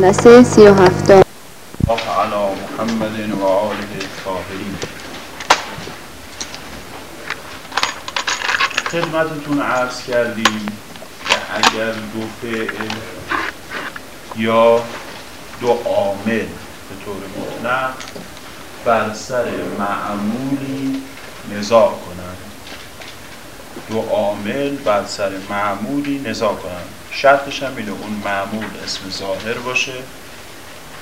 جلسه سی و محمد و آله الطاهرین خدمتتون عرض کردیم که اگر دو فعل یا دو عامل به طور مطلق بر سر معمولی نزاع کنند. دو عامل بر سر معمولی نزاع کنند. شرطش هم اینه اون معمول اسم ظاهر باشه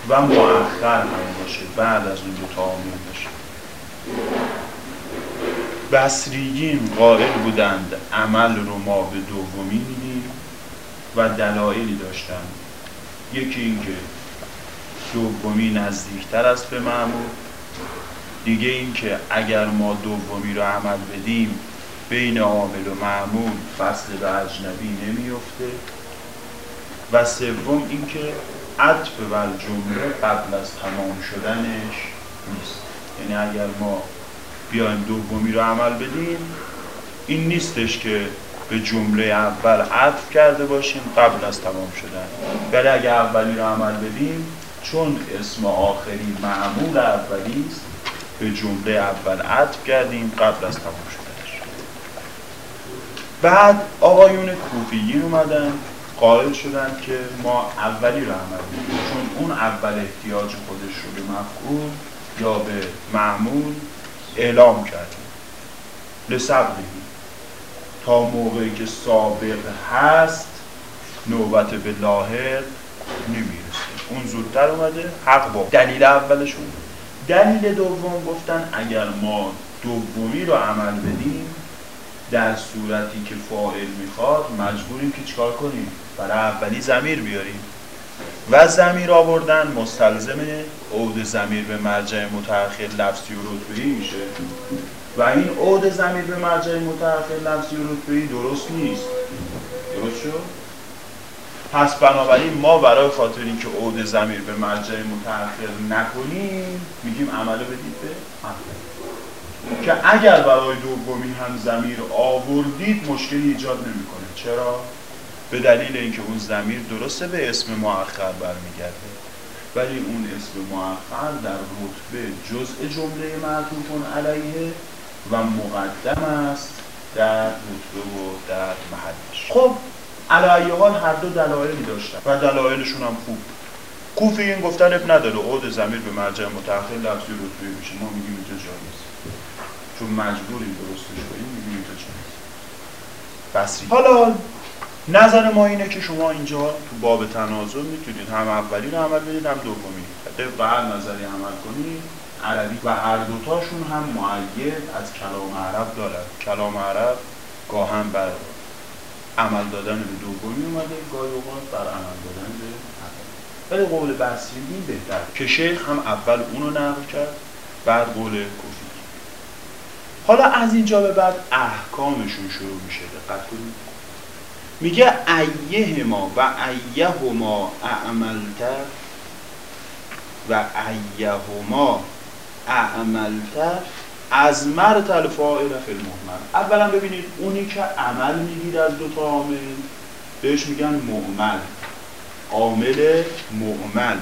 و مؤخر هم باشه بعد از اون دو تا عامل باشه. بصریین قائل بودند عمل رو ما به دومی میدیم و دلایلی داشتند. یکی اینکه دومی نزدیکتر است به معمول دیگه اینکه اگر ما دومی رو عمل بدیم بین عامل و معمول فصل به اجنبی نمیفته و سوم اینکه عطف بر جمله قبل از تمام شدنش نیست. یعنی اگر ما بیایم دومی رو عمل بدیم این نیستش که به جمله اول عطف کرده باشیم قبل از تمام شدن. ولی اگر اولی رو عمل بدیم چون اسم آخری معمول اولی است به جمله اول عطف کردیم قبل از تمام شدنش. بعد آقایون کوفیین اومدن. قائل شدن که ما اولی رو عمل چون اون اول احتیاج خودش رو به مفعول یا به معمول اعلام کردیم. لسبقی تا موقعی که سابق هست نوبت به لاحق نمی‌رسه. اون زودتر اومده حق با. دلیل اولشون. دلیل دوم گفتن اگر ما دومی رو عمل بدیم در صورتی که فاعل می‌خواد مجبوریم که چیکار کنیم؟ برای اولی زمیر بیاریم. و زمیر آوردن مستلزم عود زمیر به مرجع متأخر لفظی و رتبه‌ای میشه. و این عود زمیر به مرجع متأخر لفظی و رتبه‌ای درست نیست. درست شد؟ پس بنابراین ما برای خاطر اینکه عود زمیر به مرجع متأخر نکنیم میگیم عمل بدید به اول که اگر برای دومی هم زمیر آوردید مشکلی ایجاد نمی‌کنه. چرا؟ به دلیل اینکه اون زمیر درسته به اسم مؤخر برمیگرده ولی اون اسم مؤخر در رتبه جزء جمله معطوف علیه و مقدم است در رتبه و در محلش. خب علیه حال هر دو دلایلی داشتن و دلایلشون هم خوب کوفیین گفتن اب نداره عود زمیر به مرجع متأخر لفظی رتبه میشه. ما میگیم اینجا جایز. چون مجبوریم درستش کنیم میگیم اینجا جایز. بسری حالا نظر ما اینه که شما اینجا تو باب تناظر می‌تونید هم اولی رو عمل بدید هم دومی طبق هر نظری عمل کنید عربی و هر دوتاشون هم معید از کلام عرب دارد کلام عرب گاهم بر عمل دادن به دومی اومده گاهی اوقات بر عمل دادن به ولی قول بصری بهتر که شیخ هم اول اونو نقل کرد بعد قول کوفی حالا از اینجا به بعد احکامشون شروع میشه. دقت کنید. میگه ایه ما و ایه ما اعملت و ایه ما اعملت از مرت الفاعل فی المهمل. اولا ببینید اونی که عمل میگیر از دو تا عامل بهش میگن معمل عامل معمل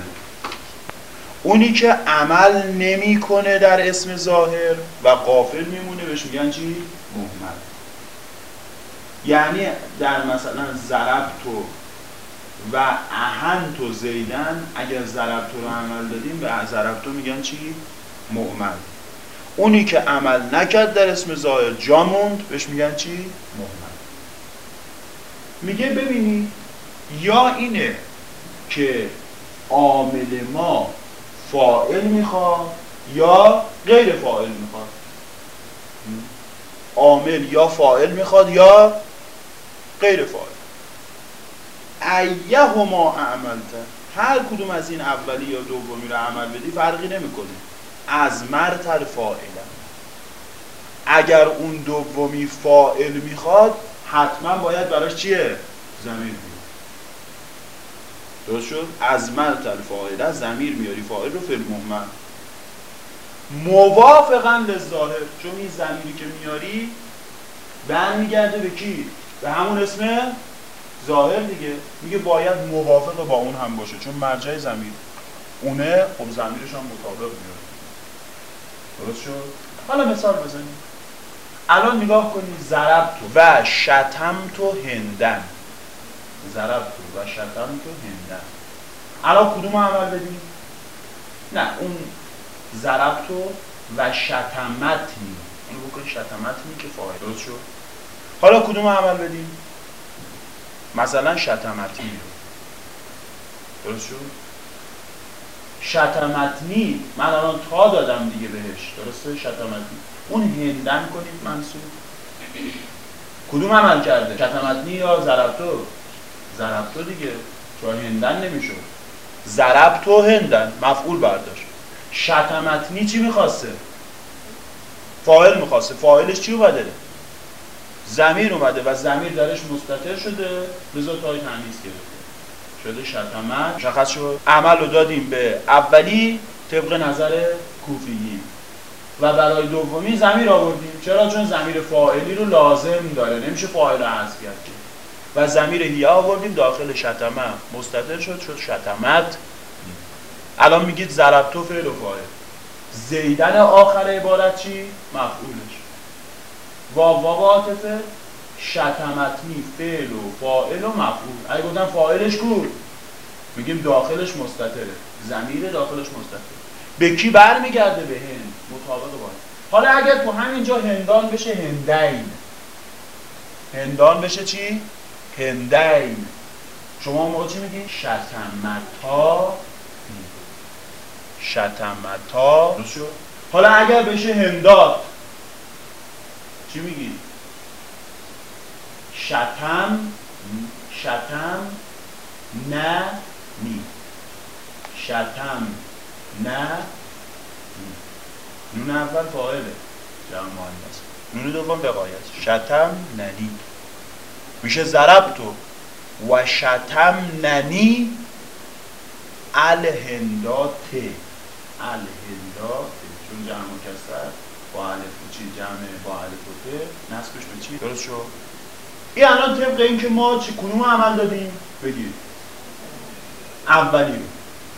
اونی که عمل نمی‌کنه در اسم ظاهر و قافل میمونه بهش میگن چی؟ مهمل. یعنی در مثلا ضربتو و اهنتو زیدن اگر ضربتو رو عمل دادیم به ضربتو میگن چی؟ معمل اونی که عمل نکرد در اسم ظاهر جا موند بهش میگن چی؟ مهمل میگه ببینید یا اینه که عامل ما فائل می‌خواد یا غیر فائل می‌خواد؟ عامل یا فائل می‌خواد یا غیر فائل ایه ما عملت هر کدوم از این اولی یا دومی رو عمل بدی فرقی نمی‌کنه. از مرتر فائل اگر اون دومی فائل می‌خواد حتما باید براش چیه؟ زمیر بیاد درست شد؟ از مرتر فائل زمیر میاری فائل رو فعل مهمل موافقا للظاهر چون این زمیری که میاری برمیگرده به کی؟ به همون اسم ظاهر دیگه. میگه باید موافق با اون هم باشه چون مرجع زمیر اونه خب زمیرش هم مطابق میاد. درست شد؟ حالا مثال بزنیم. الان نگاه کنید ضرب تو و شتم تو هندن. ضرب تو و شتم تو هندن. الان کدوم عمل بدیم؟ نه اون ضرب تو و شتمتنی. این بکنی شتمتنی که فاعل درست شد؟ حالا کدوم عمل بدیم؟ مثلا شتمتنی رو درست شد؟ شتمتنی من الان تا دادم دیگه بهش. درسته؟ شتمتنی اون هندن کنید منصوب کدوم عمل کرده؟ شتمتنی یا ضربتو ضربتو دیگه. چون هندن نمی‌شد؟ ضربتو هندن. مفعول برداشت. شتمتنی چی می‌خواسته؟ فاعل می‌خواسته. فاعلش چی اومده؟ زمیر اومده و زمیر درش مستتر شده. لذا تای تمیز گرفته. شده شتمت مشخص شد عمل رو دادیم به اولی طبق نظر کوفیی و برای دومی زمیر آوردیم. چرا؟ چون زمیر فاعلی رو لازم داره. نمیشه فاعل رو حذف کرد و زمیر هیا آوردیم داخل شتمه مستتر شد شد شتمت الان میگید ضربتو فعل و فاعل. زیدن آخر عبارت چی؟ مفعولش واو واو عاطفه. شتمتنی فعل و فاعل و مفعول. اگه گفتم فاعلش کو میگیم داخلش مستتره زمیر داخلش مستتره به کی برمیگرده؟ به هند. مطابق با حالا اگر تو همینجا هندان بشه هندین. هندان بشه چی؟ هندین. شما موقع چی میگی؟ شتمتا. شتمتا. حالا اگر بشه هندات. چی میگی؟ شتم شتم نه نی. شتم نه نون اول فاعله جمع مؤنث نون دوم وقایت شتم ننی. میشه ضرب تو. و شتم ننی الهندات الهندات چون جمع مکسر با الف چی جمع و ت نسبش به چی؟ درست شد. این الان طبق اینکه ما چی کنون عمل دادیم. بگیر اولی. رو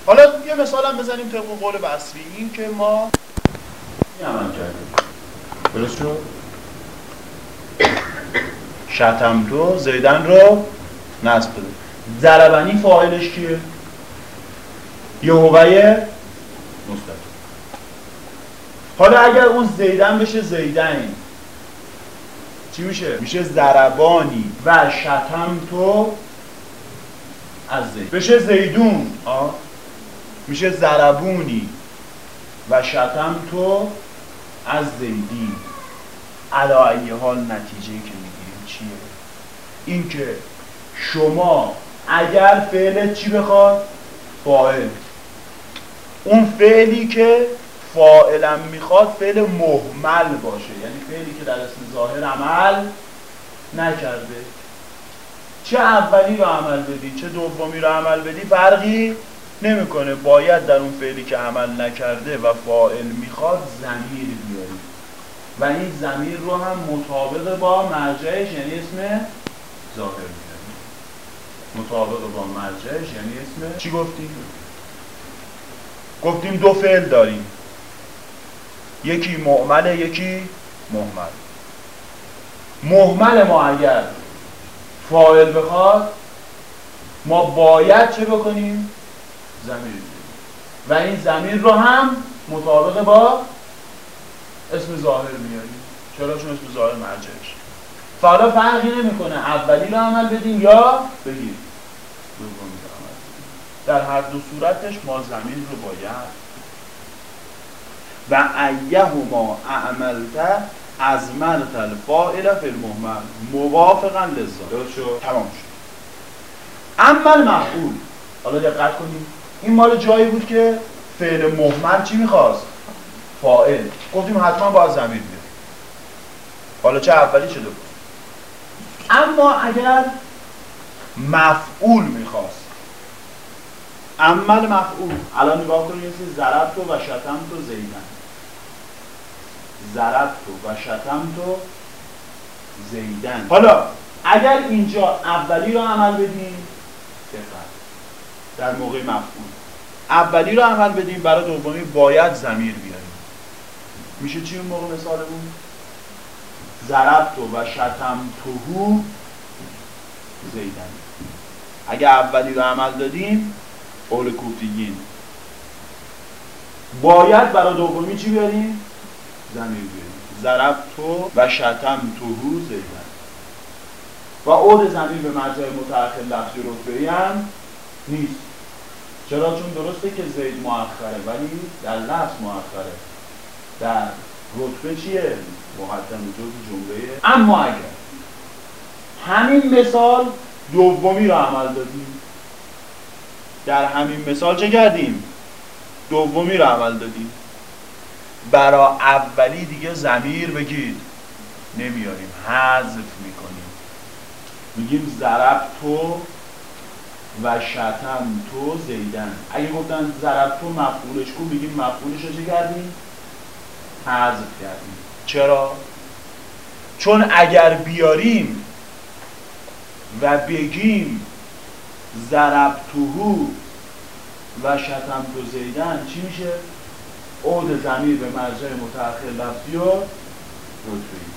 حالا یه مثال هم بزنیم طبق قول بصری. این که ما این عمل کردیم. درست شد. شتم تو زیدن رو نصب بده. ضربنی فاعلش کیه؟ یهوه حالا اگر اون زیدن بشه زیدن چی میشه؟ میشه زربانی و شتم تو از زید بشه زیدون آه. میشه زربونی و شتم تو از زیدی علایه حال نتیجه که می‌گیریم چیه؟ اینکه شما اگر فعل چی بخواد؟ فاعل اون فعلی که فاعلم می‌خواد فعل محمل باشه. یعنی فعلی که در اسم ظاهر عمل نکرده. چه اولی رو عمل بدی چه دومی رو عمل بدی فرقی نمی‌کنه. باید در اون فعلی که عمل نکرده و فاعل می‌خواد زمیر بیاری. و این زمیر رو هم مطابق با مرجعش یعنی اسم ظاهر بیاری مطابق با مرجعش یعنی اسم چی گفتیم؟ گفتیم دو فعل داریم. یکی معمله یکی محمل محمل ما اگر فاعل بخواد ما باید چه بکنیم؟ زمیر و این زمیر رو هم مطابق با اسم ظاهر میاریم. چرا؟ چون اسم ظاهر مرجعش فعلا فرقی نمی‌کنه. اولی رو عمل بدیم یا بگیم در هر دو صورتش ما زمین رو باید و ایهما اعملت از ملت الفائل فی المهمل. موافقا شد. تمام شد. اما المفعول. حالا دقت کنیم. این مال جایی بود که فعل مهمل چی می‌خواست؟ فائل گفتیم حتما باید زمین بیاد حالا چه اولی شده بود؟ اما اگر مفعول می‌خواست. عمل مفعول الان نگاه کنید یه ضرب تو و شتم تو زیدن. ضرب تو و شتم تو زیدن. حالا اگر اینجا اولی رو عمل بدیم دقت. در موقع مفعول. اولی رو عمل بدیم برای دومی باید زمیر بیاریم. میشه چی اون موقع مثالمون ضربت و شتم توهو زیدن. اگه اولی رو عمل دادیم قول کوفتیگین باید برای دومی چی بیاریم؟ بیاریم. ضربت تو و شتم توهو زیدن. و عود زمین به مرجع متأخر لفظی رتبه‌ای هم نیست. چرا؟ چون درسته که زید مؤخره ولی در لفظ مؤخره. در رتبه چیه؟ مقدم جز جمله. اما اگر همین مثال دومی رو عمل دادیم. در همین مثال چه کردیم؟ دومی رو عمل دادیم. برای اولی دیگه زمیر بگید نمیاریم. حذف می‌کنیم. میگیم ضرب تو و شتم تو زیدن. اگه گفتن ضرب تو مفعولش کو میگیم مفعولش رو چه کردیم؟ حذف کردیم. چرا؟ چون اگر بیاریم و بگیم توهو و شتم تو زیدن چی میشه؟ عود زمیر به مرجع متأخر لفظی و رتبه‌ای.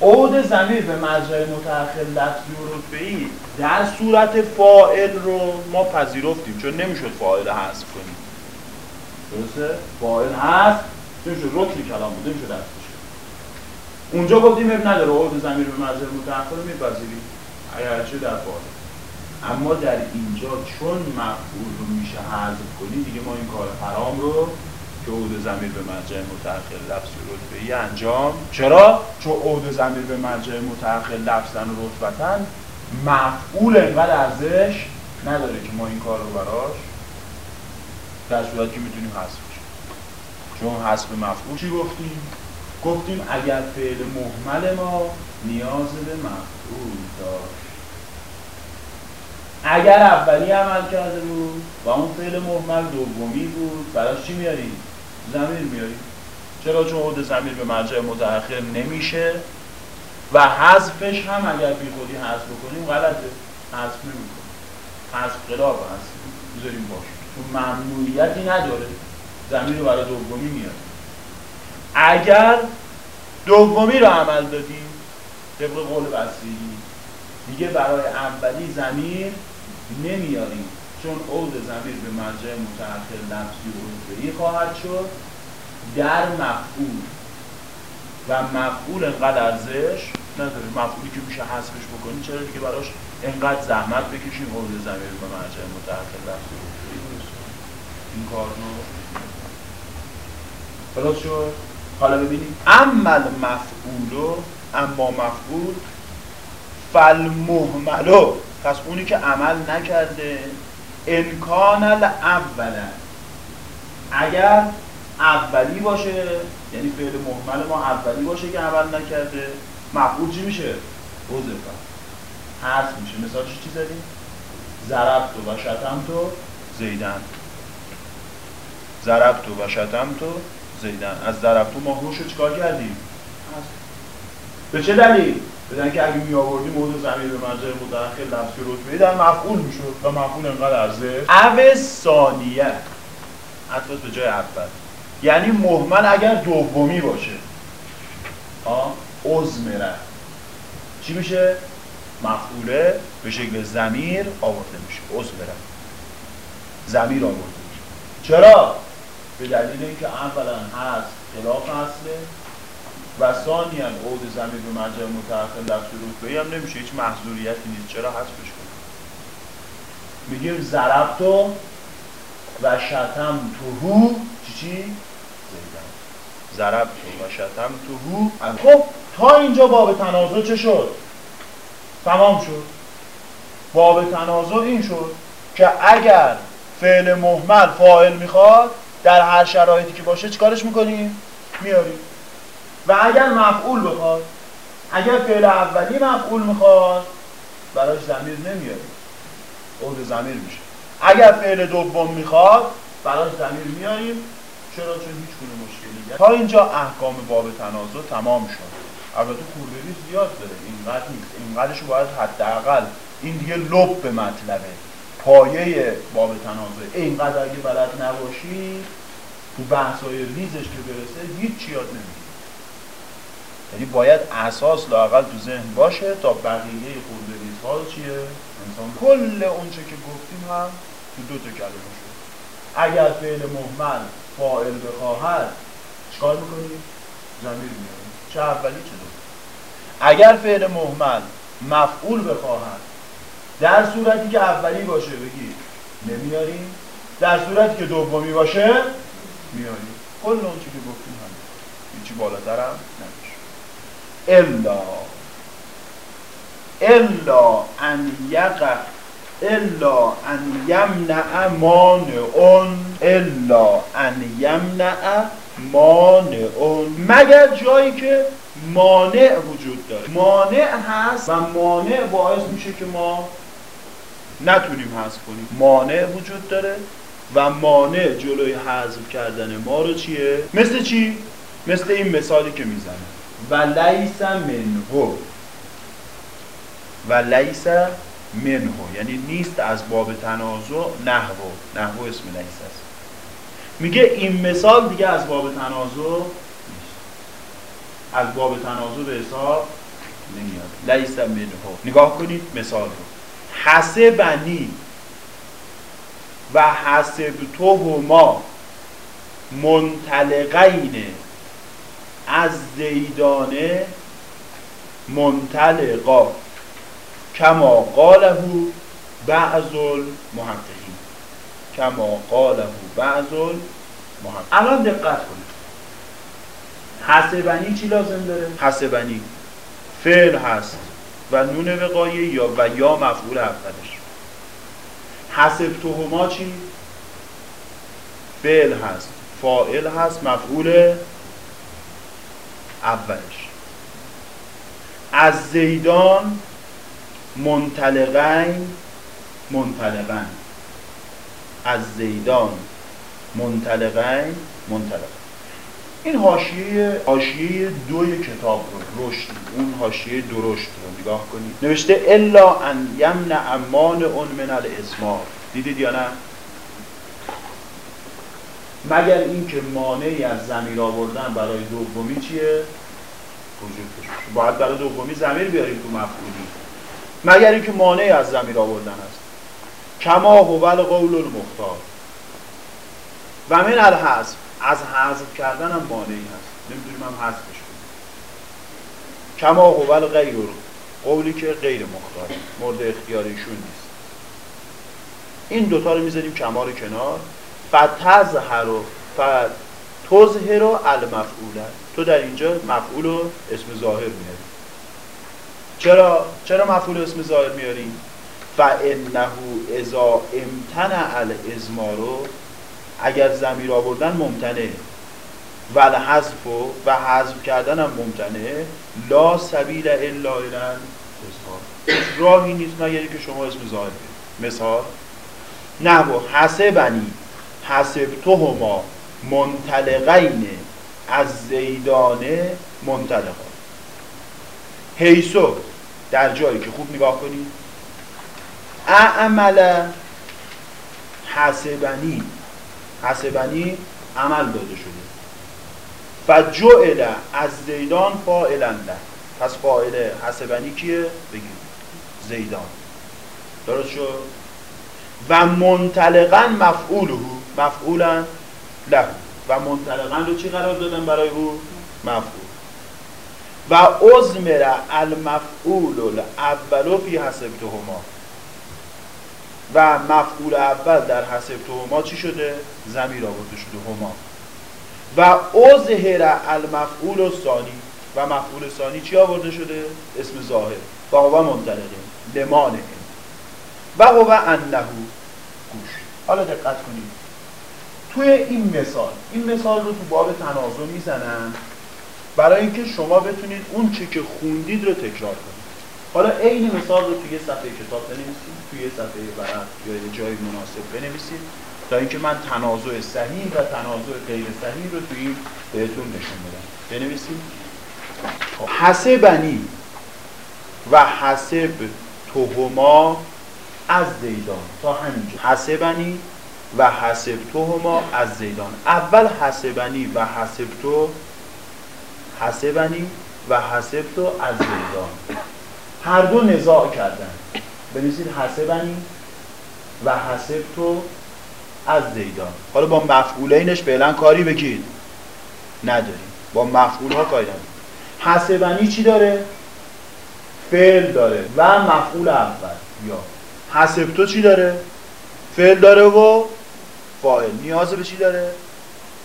عود زمیر به مرجع متأخر لفظی و رتبه‌ای. در صورت فائل رو ما پذیرفتیم چون نمی‌شد فاعل حذف کنیم. درسته؟ فاعل هست نمی‌شد رکن کلام بود نمی‌شد حذفش اونجا گفتیم اب نداره عود زمیر به مرجع متأخر میپذیریم. اگر چه در فاعل. اما در اینجا چون مفعول رو میشه حذف کنی دیگه ما این کار حرام رو که عود زمیر به مرجع متأخر لفظ و ای انجام. چرا؟ چون عود زمیر به مرجع متأخر لفظا و رتبتا مفعول انقدر ارزش نداره که ما این کار رو براش در صورت که می‌تونیم حذفش چون حذف مفعول چی گفتیم؟ گفتیم اگر فعل محمل ما نیاز به مفعول داشت. اگر اولی عمل کرده بود و اون فعل محمل دومی بود براش چی میاریم زمیر میاریم چرا؟ چون عود زمیر به مرجع متأخر نمیشه و حذفش هم اگر بی خودی حذف بکنیم غلطه. حذف نمی‌کنیم. حذف خلاف هست بذاریم باشه چون ممنوعیتی نداره. زمیر رو برای دومی میاره اگر دومی رو عمل دادیم طبق قول بسیاری دیگه برای اولی زمیر نمیاریم چون عود زمیر به مرجع متأخر لفظی و رتبه‌ای خواهد شد در مفعول. و مفعول انقدر ارزش نداره. مفعولی که میشه حذفش بکنی چرا دیگه براش انقدر زحمت بکشیم عود زمیر به مرجع متأخر لفظی و این کار رو درست شد؟ حالا ببینیم. اما مفعولو اما مفعول فالمهملو پس اونی که عمل نکرده امکان الاوله اگر اولی باشه یعنی فعل محمل ما اولی باشه که عمل نکرده مفعول چی میشه؟ وظیفه هست میشه مثالش چی زدیم؟ تو و شتم تو زیدن تو و شتم تو زیدن از تو ما هوش چیکار کردیم؟ به چه دلیل؟ بدن که اگه می آوردیم موضوع زمین به مرجع متأخر لفظی رتبه در مفعول می‌شد و مفعول انقدر ارزه او ثانیه. حتی به جای اول. یعنی محمل اگر دومی باشه. ها ازمره چی میشه؟ مفعوله به شکل زمیر آورده میشه. ازمره زمیر آورده میشه. چرا؟ به دلیل اینکه اولا هست خلاف اصله. و ثانیا عود زمین به مرجع متأخر لفظ رتبه هم نمیشه هیچ محضوریتی نیست. چرا حذفش کنیم؟ میگیم ضربتو و شتم توهو چی چی؟ زیدم ضربتو و شتم توهو خب تا اینجا باب تنازع چه شد؟ تمام شد. باب تنازع این شد که اگر فعل محمل فاعل می‌خواد در هر شرایطی که باشه چیکارش می‌کنیم؟ میاریم. و اگر مفعول بخواد اگر فعل اولی مفعول می‌خواد براش زمیر نمیاره. عود زمیر میشه. اگر فعل دوم می‌خواد براش زمیر میاریم. چرا؟ چون هیچ گونه مشکلی تا اینجا احکام باب تنازع تمام شد. البته خوردگی زیاد داره. اینقدر نیست. اینقدرش باید حداقل این دیگه لب به مطلبه پایه باب تنازع. اینقدر اگه بلد نباشی تو بحثای ریزش که برسه هیچ یاد نمی‌گیری. یعنی باید اساس لاقل تو ذهن باشه تا بقیه خورده ریزها چیه؟ انسان کل اونچه که گفتیم هم تو دو تا کلمه شد. اگر فعل مهمل فاعل بخواهد چکار می‌کنی؟ زمیر میاری چه اولی چه دو اگر فعل مهمل مفعول بخواهد در صورتی که اولی باشه بگی نمیاریم در صورتی که دومی باشه میاریم کل اون که گفتیم هم. هیچی بالاتر هم الا الا ان یقع الا ان یمنع مانع الا ان یمنع مانع مگر جایی که مانع وجود داره. مانع هست و مانع باعث میشه که ما نتونیم حذف کنیم. مانع وجود داره و مانع جلوی حذف کردن ما رو چیه؟ مثل چی؟ مثل این مثالی که می‌زنه. و لیس منهو و لیس منهو یعنی نیست از باب تنازع نحو. نحو اسم لیس است. میگه این مثال دیگه از باب تنازع نیست. از باب تنازع به حساب نمیاد. لیس منهو نگاه کنید مثال رو. حسبنی و حسب تو منطلقین از زیدانه منطلقا کما قاله بعض المحققین. کما قاله بعض المحققین. الان دقت کنید. حسبنی چی لازم داره؟ حسبنی فعل هست و نون وقایه یا و یا مفعول اولش. حسب توهما چی؟ فعل هست. فائل هست مفعول اولش. از زیدان منطلقین منطلقن. از زیدان منطلقین منطلقن. این حاشیه حاشیه دوی کتاب رو رشد اون حاشیه درشت رو نگاه کنید. نوشته الا ان یمنع امان اون من الازمار دیدید یا نه؟ مگر اینکه مانعی از زمیر آوردن برای دومی چیه؟ وجود باید برای دومی زمیر بیاریم تو مفعولی. مگر اینکه مانعی از زمیر آوردن است؟ کما هو القول المختار. و من الحذف از حذف کردن هم مانعی هست. نمی‌دونیم هم حذفش کنیم. کما هو الغیر قولی که غیر مختار مورد اختیاریشون نیست. این دوتا رو می‌ذاریم کما رو کنار. فتظهر و فتظهر و المفعوله. تو در اینجا مفعول و اسم ظاهر میاری. چرا چرا مفعول اسم ظاهر میاری؟ فانه اذا امتنع الازمارو اگر زمیر آوردن ممتنه و حذف و حذف کردن هم ممتنه لا سبیل الا الان راهی نیست مگر که شما اسم ظاهر مثال نحو حسبنی. حسب توهما منطلقین از زیدانه منطلقان. حیثو در جایی که خوب نگاه کنید اعمل حسبنی حسبنی عمل داده شده. و جعل از زیدان فاعلنده پس فاعل حسبنی کیه؟ بگید زیدان. درست شد؟ و منطلقا مفعوله مفعولا له و منطلقا رو چی قرار دادن برای او؟ مفعول. و ازمر المفعول الاول فی حسبتهما. و مفعول اول در حسبتهما چی شده؟ زمیر آورده شده هما. و ازهر المفعول ثانی و مفعول ثانی چی آورده شده؟ اسم ظاهر. و هو منطلقه لمانه و هو انه گوش. حالا دقت کنید. توی این مثال. این مثال رو تو باب تنازع می‌زنن برای اینکه شما بتونید اون چی که خوندید رو تکرار کنید. حالا عین مثال رو توی صفحه کتاب بنویسید توی صفحه ورق یا یه جای مناسب بنویسید تا اینکه من تنازع صحیح و تنازع غیر صحیح رو توی بهتون نشون بدم. بنویسید. حسبنی و حسب توهما از زیدان. تا همینجا. حسبنی و حسب توهما از زیدان. اول حسبنی و حسب تو حسبنی و حسب تو از زیدان. هر دو نزاع کردن. بنویسید حسبنی و حسب تو از زیدان. حالا با مفعولینش فعلا کاری بگید. نداریم. با مفعول ها کاری نداریم. حسبنی چی داره؟ فعل داره و مفعول اول. یا. حسب تو چی داره؟ فعل داره و فاعل نیاز به چی داره؟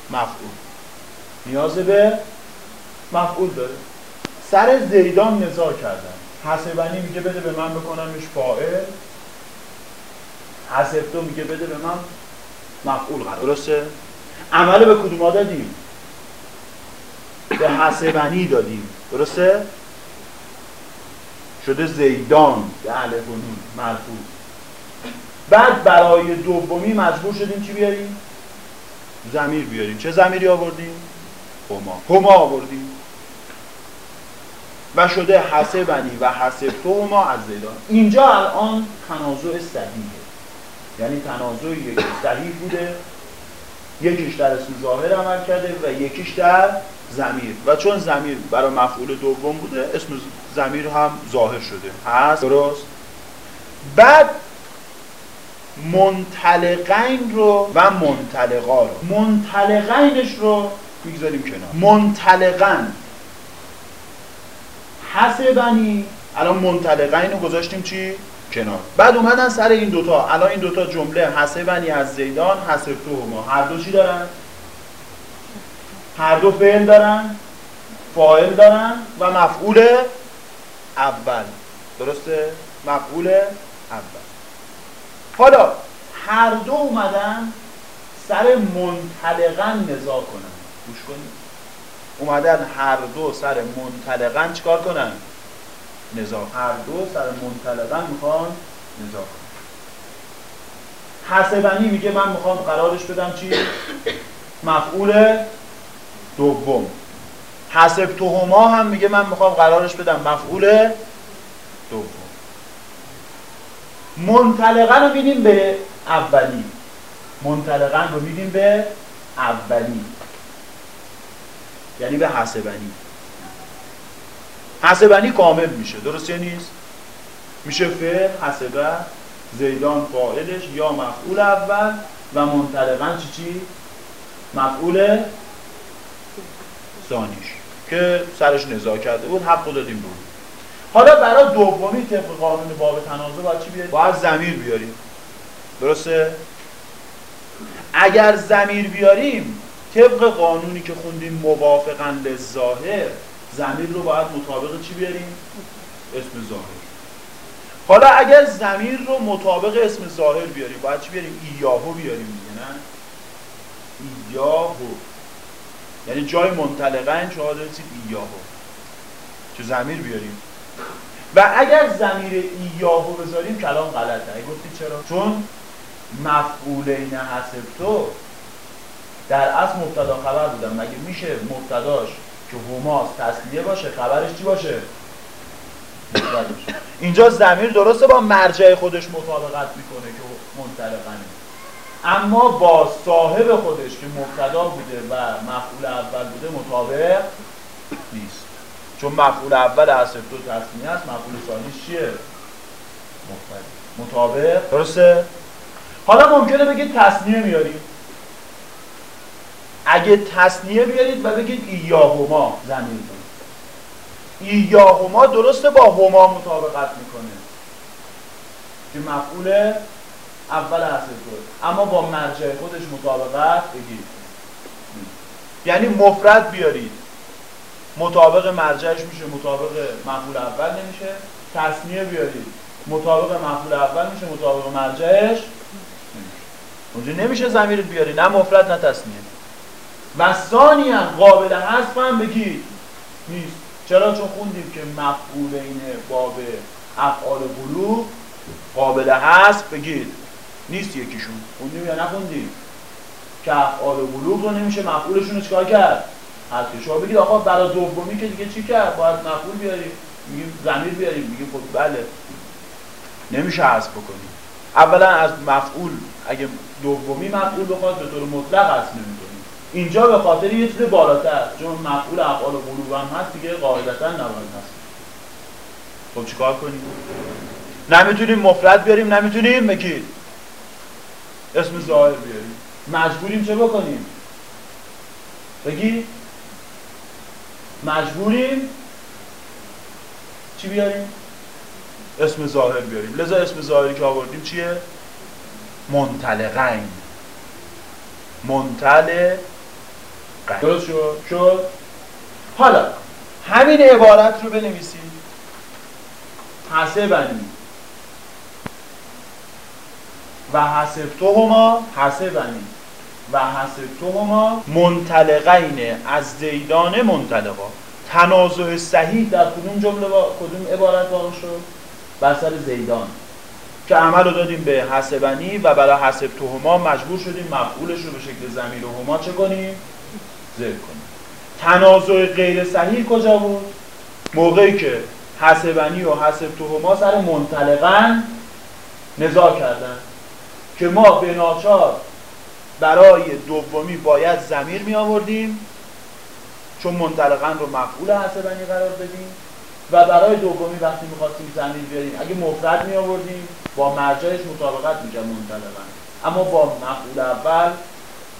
مفعول. نیاز به مفعول داره. سر زیدان نزاع کردن. حسبنی میگه بده به من بکنمش فاعل. حسب تو میگه بده به من مفعول قرار. درسته؟ عمل به کدوم دادیم به حسبنی دادیم. درسته؟ شده زیدان. به نون. مرفوع. بعد برای دومی مجبور شدیم چی بیاریم؟ زمیر بیاریم. چه زمیری آوردیم؟ هما هما آوردیم. و شده حسبنی و حسب تو هما از زیدان. اینجا الان تنازع صحیحه. یعنی تنازعی که صحیح بوده یکیش در اسم ظاهر عمل کرده و یکیش در زمیر. و چون زمیر برای مفعول دوم بوده اسم زمیر هم ظاهر شده. هست؟ درست؟ بعد منطلقین رو و منطلقا رو. منطلقینش رو می‌گذاریم کنار. منطلقن. حسبنی الان منطلقین رو گذاشتیم چی؟ کنار. بعد اومدن سر این دوتا. الان این دوتا جمله حسبنی از زیدان حسب تو ما. هر دو چی دارن؟ هر دو فعل دارن فاعل دارن و مفعول اول. درسته؟ مفعول اول. حالا هر دو اومدن سر منطلقن نزا کنن. گوش کنید اومدن هر دو سر منطلقن چیکار کنن؟ نزا هر دو سر منطلقن می‌خوان نزا کنن. حسبنی میگه من می‌خوام قرارش بدم چی؟ مفعول دوم. حسب توهما هم میگه من می‌خوام قرارش بدم. مفعول دوم. منطلقن رو میدیم به اولی منطلقن رو میدیم به اولی یعنی به حسبنی. حسبنی کامل میشه. درسته نیست؟ میشه فعل حسبه زیدان فاعلش یا مفعول اول و منطلقا چی چی؟ مفعول ثانیش. که سرش نزاع کرده بود حق دادیم بود حالا برای دومی طبق قانون باب تنازع باید چی بیاریم؟ باید ضمیر بیاریم. درسته؟ اگر ضمیر بیاریم طبق قانونی که خوندیم موافقا للظاهر زمیر رو باید مطابق چی بیاریم؟ اسم ظاهر. حالا اگر زمیر رو مطابق اسم ظاهر بیاریم باید چی بیاریم؟ ایاهو بیاریم دیگه نه؟ ایاهو. یعنی جای منطلقه شما دارید ایاهو. چه زمیر بیاریم؟ و اگر زمیر ایاهو بذاریم کلام غلطه گفتید چرا؟ چون مفعولین حسب تو در اصل مبتدا خبر بودن. مگه میشه مبتداش که هماس تسلیه باشه خبرش چی باشه؟ اینجا زمیر درسته با مرجع خودش مطابقت می‌کنه که منطلقنه اما با صاحب خودش که مبتدا بوده و مفعول اول بوده مطابق نیست. چون مفعول اول اصف تو تصمیه است مفعول ثانیش چیه؟ مطابق؟ درسته؟ حالا ممکنه بگید تصنیه میاریم اگه تصنیه بیارید و بگید ایاهما زمین ایاهما درسته با هما مطابقت می‌کنه. که مفعول اول اصل اما با مرجع خودش مطابقت بگید. یعنی مفرد بیارید. مطابق مرجعش میشه مطابق مفعول اول نمیشه. تصنیه بیارید. مطابق مفعول اول میشه مطابق مرجعش اونجا نمیشه زمیر بیاری نه مفرد نه تصنیه و ثانیا قابل حذف هم بگید. نیست. چرا؟ چون خوندیم که مفعولین باب افعال قلوب قابل حذف بگید. نیست یکیشون. خوندیم یا نخوندیم؟ که افعال قلوب رو نمیشه مفعولشون رو چکار کرد؟ هست شما بگید آقا برای دومی که دیگه چی کرد؟ باید مفعول بیاریم. میگیم ضمیر بیاریم. میگیم خب بله. نمیشه حذف بکنیم. اولا از مفعول اگه دومی مفعول بخواد به طور مطلق حذف نمی‌کنیم. اینجا به خاطر یه چیز بالاتر چون مفعول افعال قلوب هم هست دیگه قاعدتا نباید هست. خب چیکار کنیم؟ نمی‌تونیم مفرد بیاریم نمی‌تونیم بگید اسم ظاهر بیاریم. مجبوریم چه بکنیم؟ بگی؟ مجبوریم. چی بیاریم؟ اسم ظاهر بیاریم. لذا اسم ظاهری که آوردیم چیه؟ منطلقین منطلق درست شد؟ شد. حالا همین عبارت رو بنویسید. حسبنی و حسب تو هما حسبنی و حسب تو هما منطلقین از زیدان منطلقا. تنازع صحیح در کدوم جمله با کدوم عبارت واقع شد؟ بر سر زیدان. که عمل رو دادیم به حسبنی و برای حسب تو هما مجبور شدیم مفعولش رو به شکل زمیر هما چه کنیم؟ ذکر کنیم. تنازع غیر صحیح کجا بود؟ موقعی که حسبنی و حسب تو هما سر منطلقن نزاع کردن. که ما به ناچار برای دومی باید زمیر می آوردیم چون منطلقن رو مفعول حسبنی قرار بدیم. و برای دومی وقتی می‌خواستیم زمیر بیاریم اگه مفرد می آوردیم با مرجعش مطابقت می‌کرد منطلقن اما با مفعول اول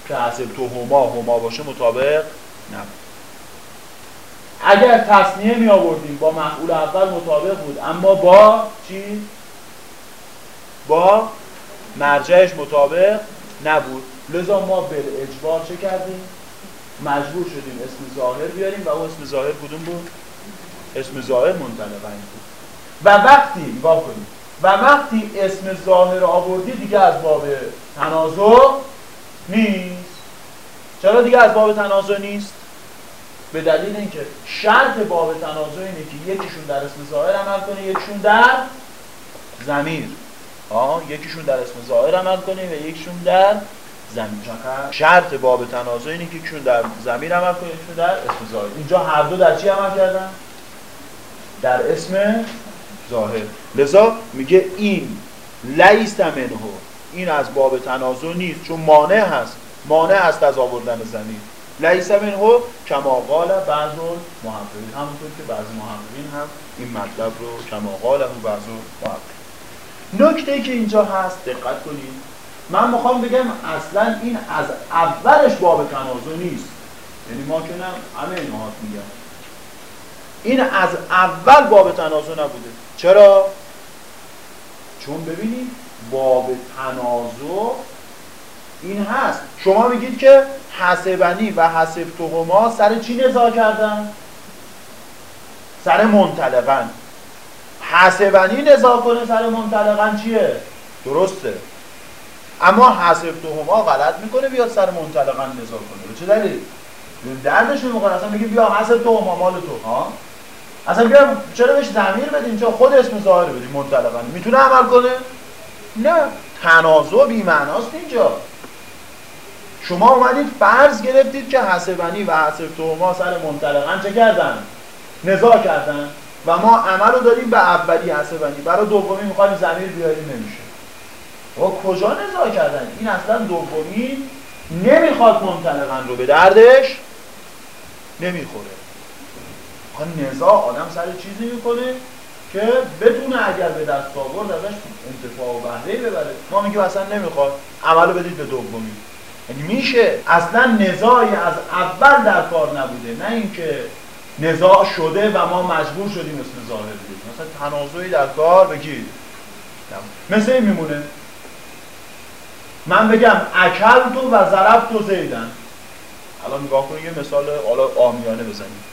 که حسب تو هما هما باشه مطابق نبود. اگر تصنیه می آوردیم با مفعول اول مطابق بود. اما با چی؟ با مرجعش مطابق نبود. لذا ما به اجبار چه کردیم؟ مجبور شدیم اسم ظاهر بیاریم و اون اسم ظاهر کدوم بود؟ اسم ظاهر منطلقین بود و وقتی نگاه کنیم و وقتی اسم ظاهر آوردی دیگه از باب تنازع نیست چرا دیگه از باب تنازع نیست؟ به دلیل اینکه شرط باب تنازع اینه که یکیشون در اسم ظاهر عمل کنه یکیشون در زمیر آه یکیشون در اسم ظاهر عمل کنه و یکیشون در زمیر شرط باب تنازع اینه که یکیشون در زمیر عمل کنه یکیشون در اسم ظاهر. اینجا هر دو در چی عمل کردن؟ در اسم ظاهر. لذا میگه این لیس منه. این از باب تنازع نیست چون مانع هست. مانع هست از آوردن زمیر لیس منه کما قال بعض محققین همونطور که بعض محققین هم این مطلب رو کما قال هم بعض محققین نکته که اینجا هست دقت کنید. من می‌خوام بگم اصلا این از اولش باب تنازع نیست یعنی ما که نه همه اینها میگم این از اول باب تنازع نبوده چرا؟ چون ببینید باب تنازع این هست شما میگید که حسبنی و حسب توهما سر چی نزاع کردن؟ سر منطلقن حسبنی نزاع کنه سر منطلقن چیه؟ درسته اما حسب توهما غلط می‌کنه بیاد سر منطلقن نزاع کنه. به چه دلیل؟ دردش نمی‌کنه اصلا میگه بیا حسب توهما مال تو ها؟ اصلا بیا چرا بهش ضمیر بدیم؟ چرا خود اسم ظاهر بدیم منطلقا؟ می‌تونه عمل کنه؟ نه. تنازع بی معناست اینجا. شما اومدید فرض گرفتید که حسبنی و حسب توما سر منطلقا چه کردن؟ نزاع کردن. و ما عمل داریم به اولی حسبنی برای دومی می‌خوایم ضمیر بیاریم نمیشه. و کجا نزاع کردن؟ این اصلا دومی نمی‌خواد منطلقا رو به دردش نمی‌خوره. نزاع آدم سر چیزی می‌کنه که بتونه اگر به دست آورد ازش انتفاع و بهره ببره. ما میگیم اصلا نمی‌خواد. عملو بدید به دومی. یعنی میشه. اصلا نزاعی از اول در کار نبوده. نه اینکه نزاع شده و ما مجبور شدیم اسم ظاهر بدیم. مثلا تنازعی در کار بگید مثل این میمونه. من بگم اکل تو و ضرب تو زیدن. الان نگاه کنید یه مثال حالا آمیانه بزنیم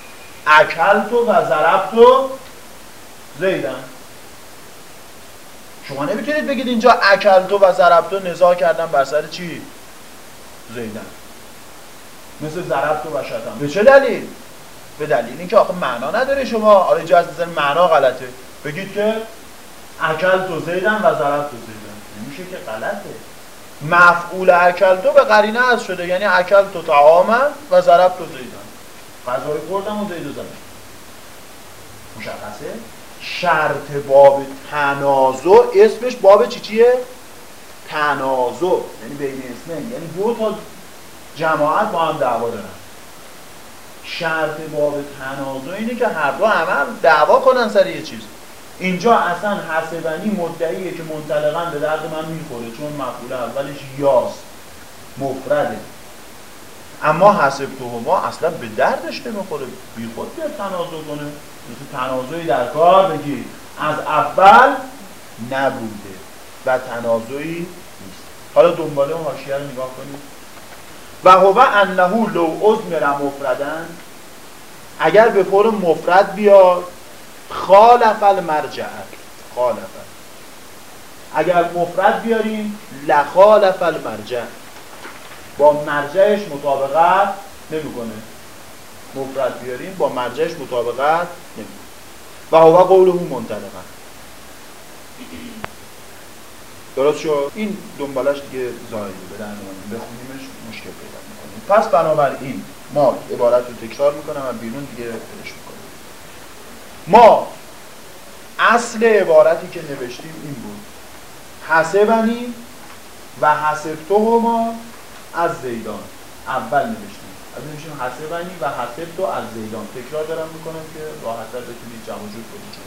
اکل تو و ضرب تو زیدن. شما نمی‌تونید بگید اینجا اکل تو و ضرب تو نزاع کردن بر سر چی؟ زیدن. مثل ضرب تو و شتم. به چه دلیل؟ به دلیل اینکه آخه معنا نداره شما. حالا اینجا از نظر معنا غلطه. بگید که اکل تو زیدن و ضرب تو زیدن. نمیشه که غلطه. مفعول اکل تو به قرینه از شده. یعنی اکل تو تعامل و ضرب تو زیدن غذای خوردم و زید و زدم مشخصه؟ شرط باب تنازع اسمش باب چی چیه؟ تنازع. یعنی بین اسمین یعنی دو تا جماعت با هم دعوا دارن. شرط باب تنازع اینه که هر دو همه دعوا کنن سر یه چیز. اینجا اصلا حسبنی مدعیه که منطلقا به درد من می‌خوره چون مفعول اولش یاست مفرده. اما حسب ما اصلا به دردش نمی‌خوره. بی خود بیاد تنازع کنه. مثل تنازعی در کار بگی. از اول نبوده و تنازعی نیست. حالا دنباله اون حاشیه رو نگاه کنید و هو انه لو ازمر مفردن. اگر به فرم مفرد بیاد خالف المرجع خالف اگر مفرد بیاریم لخالف المرجع با مرجعش مطابقت نمی‌کنه. مفرد بیاریم با مرجعش مطابقت نمی‌کنه. و هو قوله منطلقا. درست شد؟ این دنبالش دیگه ظاهری به بخونیمش مشکل پیدا می‌کنیم پس بنابراین ما عبارت رو تکرار می‌کنم و بیرون دیگه برش می‌کنیم. ما اصل عبارتی که نوشتیم این بود. حسبنی و حسب تو ما از زیدان. اول نوشتیم. از نوشتیم حسبنی و حسب تو از زیدان. تکرار دارم می‌کنم که راحتتر بتونید جمع جور کنید.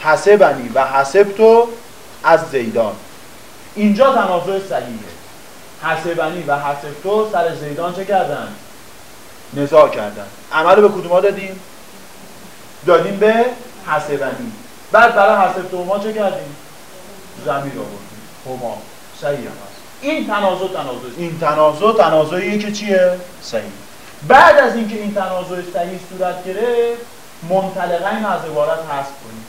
حسبنی و حسب تو از زیدان. اینجا تنازع صحیحه. حسبنی و حسب تو سر زیدان چه کردن؟ نزاع کردن. عمل به کدوم دادیم؟ دادیم به حسبنی بعد برای حسب تو ما چه کردیم؟ زمین آوردیم هما صحیح هم هست. این تنازع تنازع. این تنازع تنازعیه که چیه؟ صحیح. بعد از اینکه این تنازع صحیح صورت گرفت منطلقه از عبارت حذف کنیم.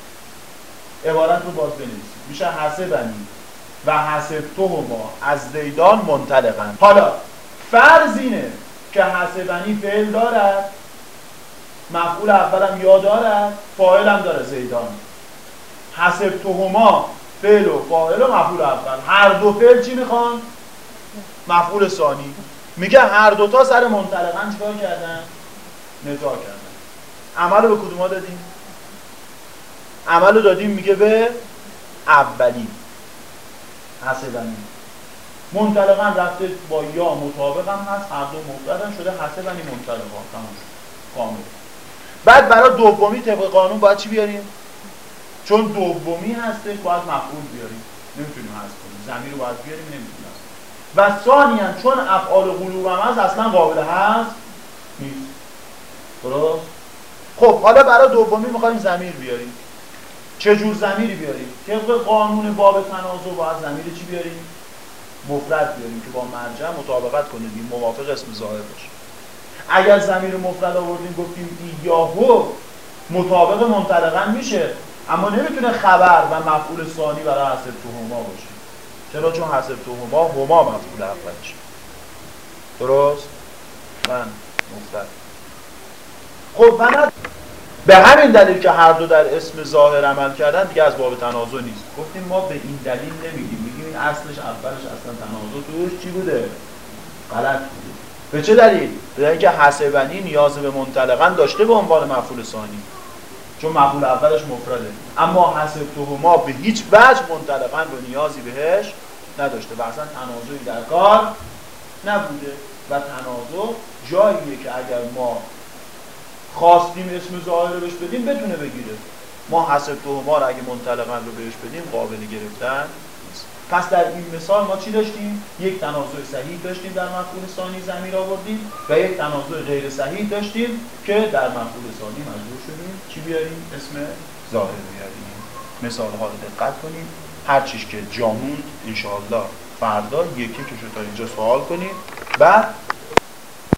عبارت رو باز بنویسیم. میشه حسبنی و حسب تو ما از دیدان منطلقن حالا فرض اینه که حسبنی فعل دارد. مفعول اولم یا دارد فاعلم داره زیدان. حسب توهما فعل و فاعل و مفعول اول. هر دو فعل چی می‌خوان؟ مفعول ثانی. میگه هر دوتا سر منطلقا چیکار کردن؟ نزاع کردن. عمل به کدوم دادیم؟ عمل دادیم میگه به اولی حسبنی منطلقا رفته با یا مطابق هم هست هر دو مفردن شده حسبنی منطلقا. تمام کامل. بعد برای دومی طبق قانون باید چی بیاریم؟ چون دومی هستش باید مفعول بیاریم. نمی‌تونیم حذف کنیم. زمین رو باید بیاریم نمی‌تونیم و ثانیا چون افعال قلوب هم هست اصلا قابل هست نیست. درست؟ خب حالا برای دومی می‌خوایم زمیر بیاریم. چه جور زمیری بیاریم؟ طبق قانون باب تنازع باید زمیر چی بیاریم؟ مفرد بیاریم که با مرجع مطابقت کنه موافق اسم ظاهر باشه. اگر زمیر مفرد آوردیم گفتیم یاهو مطابق منطلقا میشه. اما نمی‌تونه خبر و مفعول ثانی برای حسب هما باشه. چرا؟ چون حسب هما هما مفعول اولش درست؟ من مفرد. خب فقط به همین دلیل که هر دو در اسم ظاهر عمل کردن دیگه از باب تنازع نیست. گفتیم ما به این دلیل نمیگیم. میگیم این اصلش اولش اصلا تنازع. توش چی بوده؟ غلط بوده به چه دلیل؟ به اینکه حسبنی نیاز به منطلقا داشته به عنوان مفعول ثانی. چون مفعول اولش مفرده. اما حسب ما به هیچ وجه منطلقا رو نیازی بهش نداشته و اصلا تنازعی در کار نبوده. و تنازع جاییه که اگر ما خواستیم اسم ظاهر رو بهش بدیم بتونه بگیره. ما حسب ما رو اگه منطلقا رو بهش بدیم قابل گرفتن پس در این مثال ما چی داشتیم؟ یک تنازع صحیح داشتیم در مفعول ثانی زمیر آوردیم و یک تنازع غیر صحیح داشتیم که در مفعول ثانی مجبور شدیم. چی بیاریم؟ اسم ظاهر بیاریم. مثال ها رو دقت کنیم. هر چیش که جامون انشاءالله فردا یکی که تا اینجا سوال کنیم. بعد